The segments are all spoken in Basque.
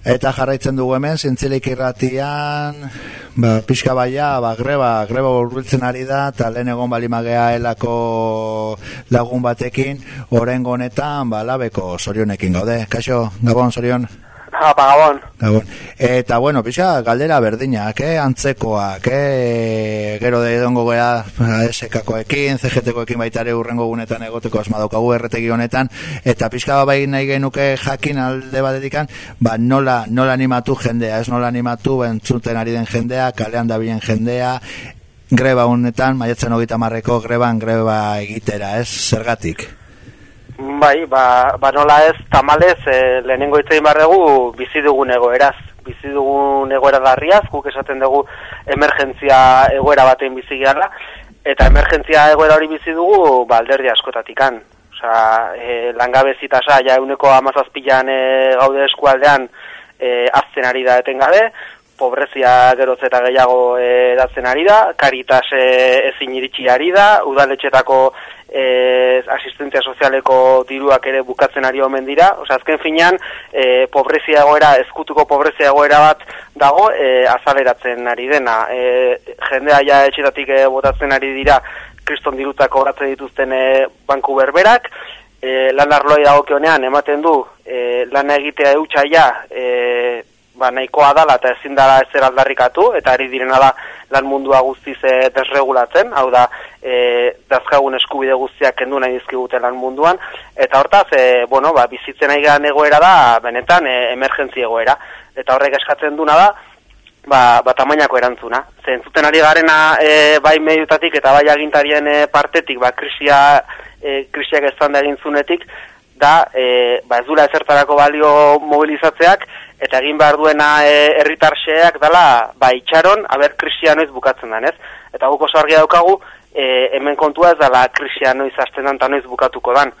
Eta jarraitzen dugu hemen, zintzilik irratian, ba, pixka baia, ba, greba, greba urbiltzen ari da, eta lehen egon balimagea elako lagun batekin, oren honetan, ba, labeko sorionekin gaude. Kaixo, gabon, sorion? Apa, gabon. Gabon. Eta, bueno, pixka, galdera berdinak, eh, antzekoak, eh, gero de dongo gea, SK-koekin, CGT-koekin baitare urrengo gunetan egoteko asmadaukagu erretegi honetan, eta pixka bai nahi genuke jakin alde badedikan, ba, nola, nola animatu jendea, ez nola animatu entzuten ari den jendea, kalean dabilen jendea, greba honetan, maiatzen hogeita marreko greban greba egitera, ez, zergatik? Bai, ba, ba nola ez, tamalez, e, lehenengo itzein barregu bizi dugun egoeraz. Bizi dugun egoera darriaz, guk esaten dugu emergentzia egoera batean bizi gara, eta emergentzia egoera hori bizi dugu ba, alderdi askotatikan. Osa, e, langabezitasa, ja euneko amazazpilan e, gaude eskualdean e, azten ari da etengabe, pobrezia geroz eta gehiago e, datzen ari da, karitas e, ezin iritsi ari da, udaletxetako e, asistentzia sozialeko diruak ere bukatzen ari omen dira, osea azken finean e, pobrezia egoera, ezkutuko pobrezia egoera bat dago e, azaleratzen ari dena. E, jendea ja etxetatik e, botatzen ari dira kriston dirutako horatzen dituzten e, banku berberak, e, lan arloi dagokionean ematen du e, lan egitea eutxaia e, ba, nahikoa dala eta ezin dara ezer aldarrikatu, eta ari direna da lan mundua guztiz e, desregulatzen, hau da, e, dazkagun eskubide guztiak kendu nahi dizkigute lan munduan, eta hortaz, e, bueno, ba, bizitzen nahi egoera da, benetan, e, emergentzi egoera, eta horrek eskatzen duna da, ba, ba tamainako erantzuna. Zentzuten ari garena e, bai mediutatik eta bai agintarien e, partetik, ba, krisia, e, krisiak ez egin zunetik, da, e, ba, ez dula ezertarako balio mobilizatzeak, eta egin behar duena e, herritarxeak dela ba itxaron aber krisia noiz bukatzen den, ez? Eta guk oso argi daukagu e, hemen kontua ez dela krisia noiz hasten ta noiz bukatuko dan.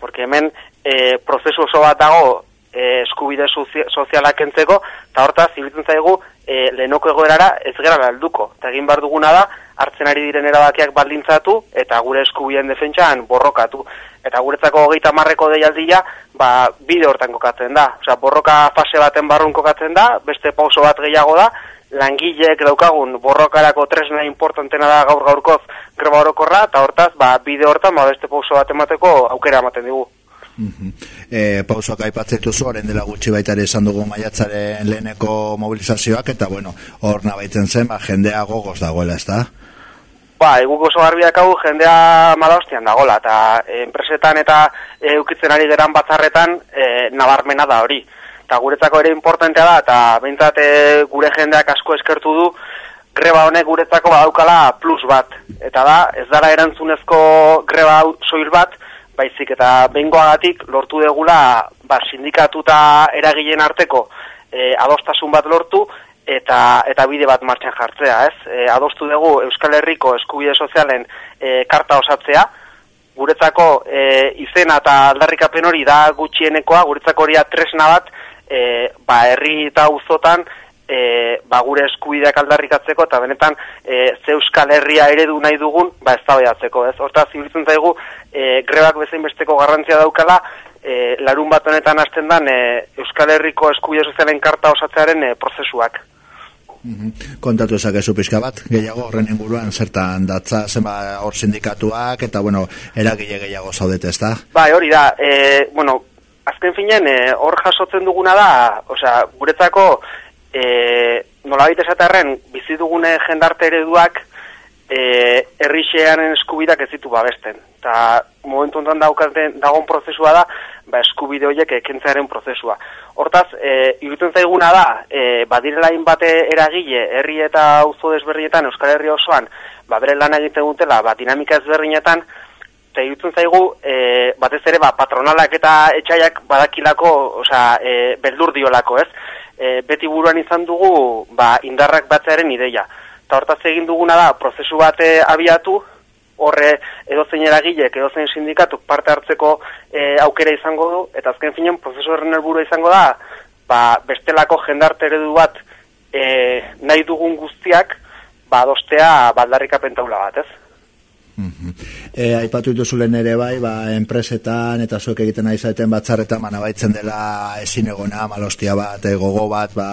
Porque hemen e, prozesu oso bat dago e, eskubide sozialak entzeko, eta hortaz, ibiltzen zaigu, e, lehenoko egoerara ez gara alduko. Eta egin behar duguna da, hartzen ari diren erabakiak baldintzatu, eta gure eskubien defentsan borrokatu. Eta guretzako hogeita marreko deialdia, ba, bide hortan kokatzen da. Osea, borroka fase baten barrun kokatzen da, beste pauso bat gehiago da, langileek daukagun borrokarako tresna importantena da gaur gaurkoz greba orokorra, eta hortaz, ba, bide hortan, ba, beste pauso bat emateko aukera ematen digu. E, pausoak aipatzen duzu, horren dela gutxi baita ere esan dugu maiatzaren leheneko mobilizazioak, eta bueno, hor nabaitzen zen, ba, jendea gogoz dagoela, ez da? Ba, eguk oso garbiak hau jendea malaostian dagoela, eta e, enpresetan eta e, ukitzen ari geran batzarretan e, nabarmena da hori. Eta guretzako ere importantea da, eta behintzat e, gure jendeak asko eskertu du, greba honek guretzako badaukala plus bat. Eta da, ez dara erantzunezko greba soil bat, baizik eta bengoagatik lortu degula ba, sindikatuta eragileen arteko e, adostasun bat lortu, eta eta bide bat martxan jartzea, ez? E, adostu dugu Euskal Herriko eskubide sozialen e, karta osatzea, guretzako e, izena eta aldarrikapen hori da gutxienekoa, guretzako hori tresna bat, e, ba, herri eta uzotan, e, ba, gure eskubideak aldarrikatzeko, eta benetan, e, ze Euskal Herria eredu nahi dugun, ba, ez da ez? Hortaz, zibilitzen zaigu, e, grebak bezain besteko garrantzia daukala, e, larun bat honetan hasten dan, e, Euskal Herriko eskubide sozialen karta osatzearen e, prozesuak. Mhm. Kontatu ezakezu pixka bat, gehiago horren inguruan zertan datza zenba hor sindikatuak eta bueno, eragile gehiago zaudete ez? Bai, hori da, e, bueno, azken finen e, hor jasotzen duguna da, osea, guretzako e, nolabait esaterren bizi dugune jendarte ereduak e, errixearen eskubidak ez ditu babesten. Eta momentu ontan dagoen prozesua da, ba, eskubide horiek ekentzearen prozesua. Hortaz, e, iruten zaiguna da, e, badirela bate eragile, herri eta auzo desberrietan, Euskal Herri osoan, ba, bere lan egiten dutela, ba, dinamika ezberdinetan, eta iruten zaigu, e, batez ere, ba, patronalak eta etxaiak badakilako, osea, e, beldur diolako, ez? E, beti buruan izan dugu, ba, indarrak batzearen ideia. Eta hortaz egin duguna da, prozesu bate abiatu, horre edozein eragilek, edozein sindikatuk parte hartzeko e, aukera izango du, eta azken finen prozesu horren helburu izango da, ba, bestelako jendarte eredu bat e, nahi dugun guztiak, ba, dostea baldarrika pentaula bat, ez? E, aipatu dituzulen ere bai, ba, enpresetan eta zuek egiten nahi zaiten batzarretan, ba, nabaitzen dela ezin egona, malostia bat, e, gogo bat, ba,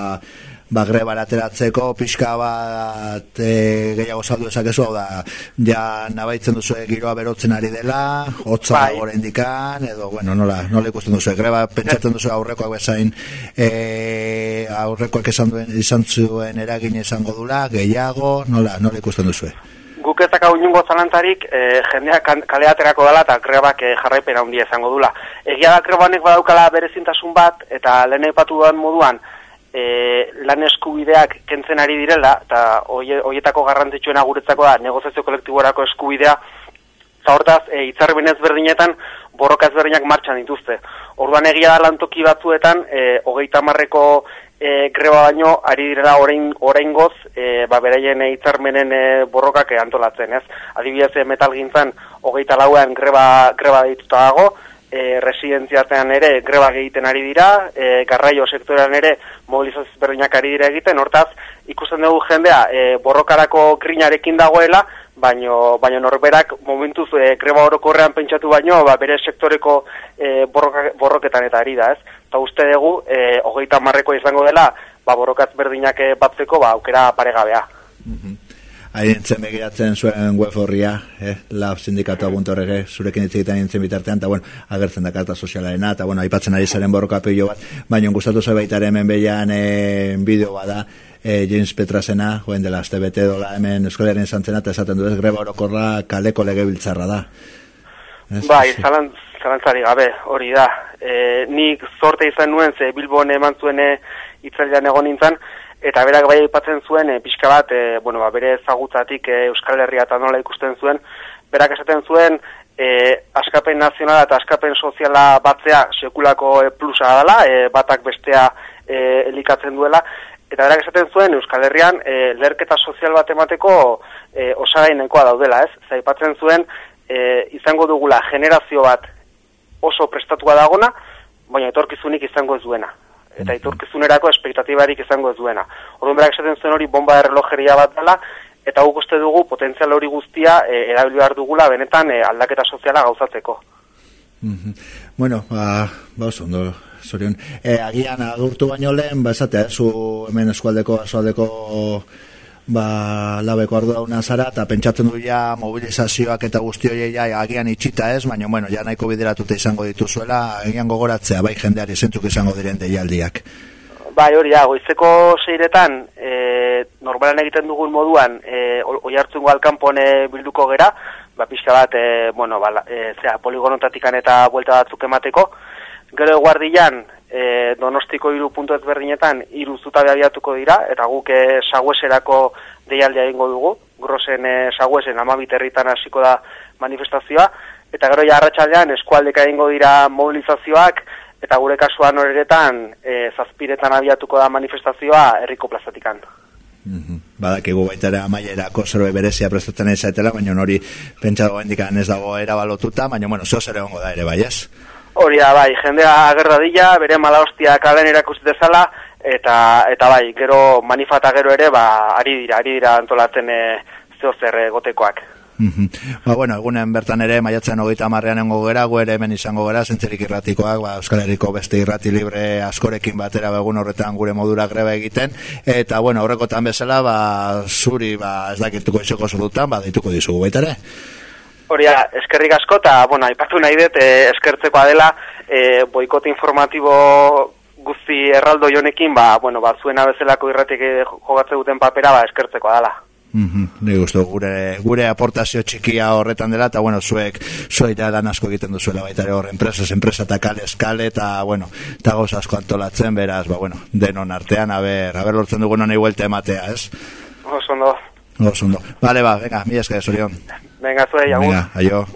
ba grebar ateratzeko pixka bat e, gehiago saldu esakezu hau da ja nabaitzen duzu giroa berotzen ari dela hotza bai. indikan edo bueno nola nola ikusten duzu greba pentsatzen duzu aurrekoak bezain e, aurrekoak esan duen izan zuen eragin izango dula gehiago nola nola ikusten duzu Guk ez dakau inungo zalantarik, e, jendeak kaleaterako dela eta grebak e, jarraipena handia izango dula. Egia da grebanek badaukala berezintasun bat, eta lehen epatu moduan, e, lan eskubideak kentzen ari direla, eta hoietako garrantzitsuena guretzako da negoziazio kolektiborako eskubidea, eta hortaz, e, itzarri berdinetan, borroka ezberdinak martxan dituzte. Orduan egia da lantoki batzuetan, e, hogeita marreko e, greba baino, ari direla orain, orain goz, e, ba, beraien e, itzarmenen e, borrokak antolatzen, ez? Adibidez, e, metal gintzen, hogeita lauean greba, greba dituta dago, e, residenziatean ere greba egiten ari dira, e, garraio sektorean ere mobilizazio berdinak ari dira egiten, hortaz ikusten dugu jendea e, borrokarako grinarekin dagoela, baino, baino norberak momentuz e, greba orokorrean pentsatu baino, ba, bere sektoreko e, borroka, borroketan eta ari da, ez? Eta uste dugu, e, hogeita marreko izango dela, ba, borrokaz berdinak batzeko, ba, aukera paregabea. Mm Ahintzen begiratzen zuen web horria, eh, lab sindikatu abuntorrege, zurekin hitz egiten nintzen bitartean, eta bueno, agertzen da karta sozialarena, eta bueno, aipatzen ari zaren borroka peio bat, baina gustatu zoi baita hemen behian e, bideo bada, e, James Petrasena, joen dela, azte bete dola hemen eskolaren zantzena, eta esaten du ez, greba orokorra kaleko lege biltzarra da. Ez, bai, zalan, zalantzari gabe, hori da. E, nik zorte izan nuen, ze Bilbon eman zuen itzalian egon nintzen, eta berak bai aipatzen zuen e, pixka bat e, bueno, ba, bere ezagutzatik e, Euskal Herria eta nola ikusten zuen berak esaten zuen e, askapen nazionala eta askapen soziala batzea sekulako e, plusa dela e, batak bestea e, elikatzen duela eta berak esaten zuen Euskal Herrian e, lerketa sozial bat emateko e, osagainekoa daudela ez zaipatzen zuen e, izango dugula generazio bat oso prestatua dagona baina etorkizunik izango ez duena eta iturkizunerako espektatibarik izango ez duena. Orduan berak esaten zuen hori bomba errelojeria bat dela, eta guk uste dugu potentzial hori guztia e, erabili behar dugula benetan e, aldaketa soziala gauzatzeko. Mm Bueno, ba, ba oso, ondo, zorion. E, agian, adurtu baino lehen, ba, esatea, zu hemen eskualdeko, eskualdeko ba, labeko ardura zara, eta pentsatzen du ja mobilizazioak eta guzti hori ja, agian itxita ez, baina bueno, ja nahiko bideratuta izango dituzuela, agian gogoratzea, bai jendeari zentzuk izango diren deialdiak. Bai, hori da, goizeko seiretan, e, normalan egiten dugun moduan, e, oi hartzungo alkanpone bilduko gera, ba, pixka bat, e, bueno, ba, e, zera, poligonotatikan eta buelta batzuk emateko, gero guardian, e, donostiko iru puntu ezberdinetan iru zutabe abiatuko dira, eta guk e, sagueserako deialdea egingo dugu, grosen e, saguesen amabiterritan hasiko da manifestazioa, eta gero jarratxaldean eskualdeka egingo dira mobilizazioak, eta gure kasuan horretan e, zazpiretan abiatuko da manifestazioa herriko plazatikan. Mm -hmm. Badakigu baita ere amaierako zerbait berezia prestatzen ez zaitela, baina hori pentsa dago ez dago erabalotuta, baina bueno, zeo zer egongo da ere, bai ez? Hori da, bai, jendea agerradila, bere mala hostia kalen dezala, eta, eta bai, gero manifata gero ere, ba, ari dira, ari dira antolatzen e, zeo zer e, gotekoak. ba, bueno, egunen bertan ere, maiatzen hogeita marrean engo gera, ere hemen izango gara, zentzerik irratikoak, ba, Euskal Herriko beste irrati libre askorekin batera begun ba, horretan gure modura greba egiten, eta, bueno, horrekotan bezala, ba, zuri, ba, ez dakituko izoko zulutan, ba, dituko dizugu baita ere. Hori eskerrik asko, eta, bueno, aipatu nahi dut, e, eskertzekoa dela, e, boikot informatibo guzti erraldo jonekin, ba, bueno, ba, zuena bezalako irratik eh, jogatze duten papera, ba, eskertzekoa dela. Mm -hmm. gure, gure aportazio txikia horretan dela, eta, bueno, zuek, zuek da lan asko egiten duzuela baita ere hor, enpresas, enpresa eta kale, eskale, eta, bueno, eta goz asko antolatzen, beraz, ba, bueno, denon artean, haber, haber lortzen dugun honi huelte ematea, ez? Osondo. No, son dos. Vale, va, venga, mira, es que Sorión. Venga, soy Agur. Venga, adiós.